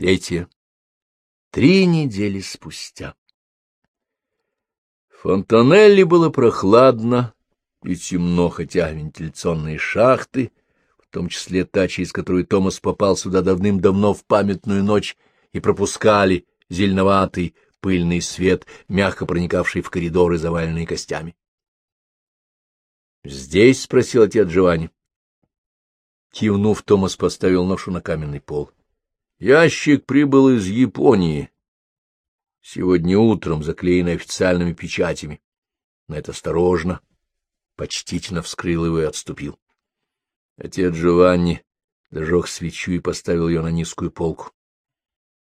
Третье. Три недели спустя. В Фонтанелли было прохладно и темно, хотя вентиляционные шахты, в том числе та, через которую Томас попал сюда давным-давно в памятную ночь, и пропускали зеленоватый пыльный свет, мягко проникавший в коридоры, заваленные костями. — Здесь? — спросил отец Джованни. Кивнув, Томас поставил ношу на каменный пол. Ящик прибыл из Японии. Сегодня утром, заклеенный официальными печатями. На это осторожно, почтительно вскрыл его и отступил. Отец Джованни зажег свечу и поставил ее на низкую полку.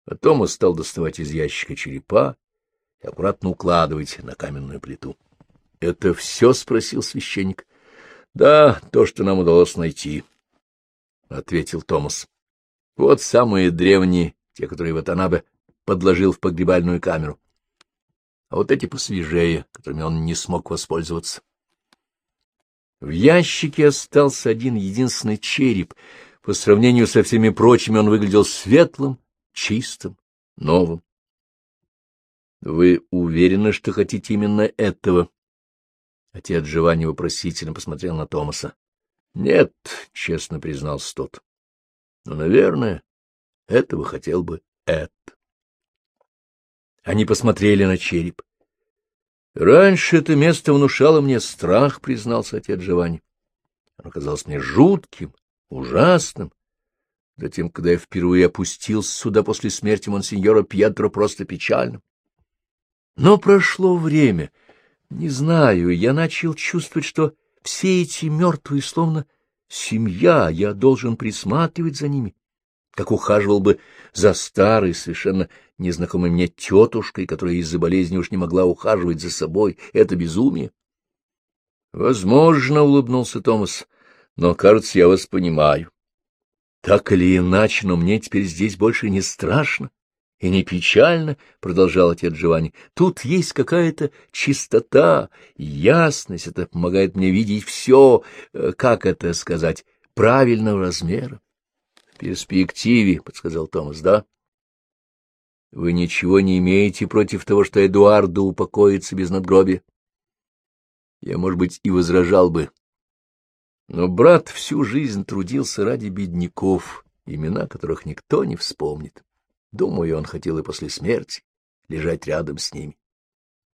Потом он стал доставать из ящика черепа и аккуратно укладывать на каменную плиту. — Это все? — спросил священник. — Да, то, что нам удалось найти, — ответил Томас. — Вот самые древние, те, которые Ватанабе подложил в погребальную камеру. А вот эти посвежее, которыми он не смог воспользоваться. В ящике остался один единственный череп. По сравнению со всеми прочими он выглядел светлым, чистым, новым. — Вы уверены, что хотите именно этого? Отец Джованни вопросительно посмотрел на Томаса. — Нет, — честно признался тот. — Но, наверное, этого хотел бы Эд. Они посмотрели на череп. — Раньше это место внушало мне страх, — признался отец Джованни. Оно казалось мне жутким, ужасным, Затем, когда я впервые опустился сюда после смерти монсеньора Пьетро, просто печально. Но прошло время. Не знаю, я начал чувствовать, что все эти мертвые, словно семья, я должен присматривать за ними, как ухаживал бы за старой, совершенно незнакомой мне тетушкой, которая из-за болезни уж не могла ухаживать за собой. Это безумие. — Возможно, — улыбнулся Томас, — но, кажется, я вас понимаю. Так или иначе, но мне теперь здесь больше не страшно и не печально, — продолжал отец Джованни. Тут есть какая-то чистота, ясность, это помогает мне видеть все, э, как это сказать, правильного размера. — В перспективе, — подсказал Томас, — да? — Вы ничего не имеете против того, что Эдуардо упокоится без надгробия? Я, может быть, и возражал бы, но брат всю жизнь трудился ради бедняков, имена которых никто не вспомнит. Думаю, он хотел и после смерти лежать рядом с ними.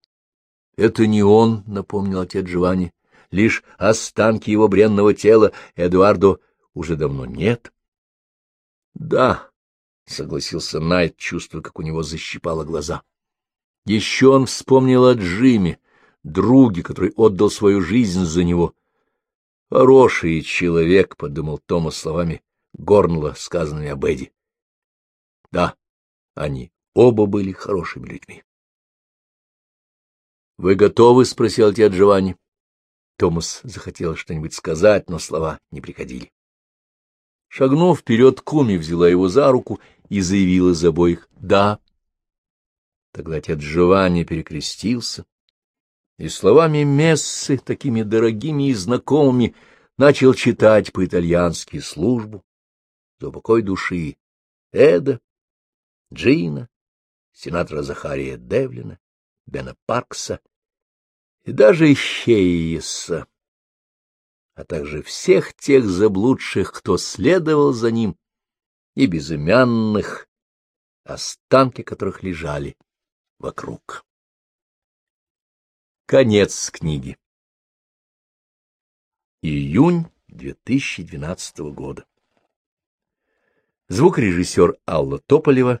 — Это не он, — напомнил отец Джованни, — лишь останки его бренного тела Эдуардо уже давно нет. — Да, — согласился Найт, чувствуя, как у него защипало глаза. Еще он вспомнил о Джиме, друге, который отдал свою жизнь за него, Хороший человек, — подумал Томас словами Горнла, сказанными об Эдди. Да, они оба были хорошими людьми. — Вы готовы? — спросил отец Джованни. Томас захотел что-нибудь сказать, но слова не приходили. Шагнув вперед, Куми взяла его за руку и заявила за обоих «да». Тогда отец Джованни перекрестился, и словами мессы, такими дорогими и знакомыми, начал читать по-итальянски службу за упокой души Эда, Джина, сенатора Захария Девлина, Бена Паркса и даже Хейеса, а также всех тех заблудших, кто следовал за ним, и безымянных, останки которых лежали вокруг. Конец книги. Июнь 2012 года. Звукорежиссер Алла Тополева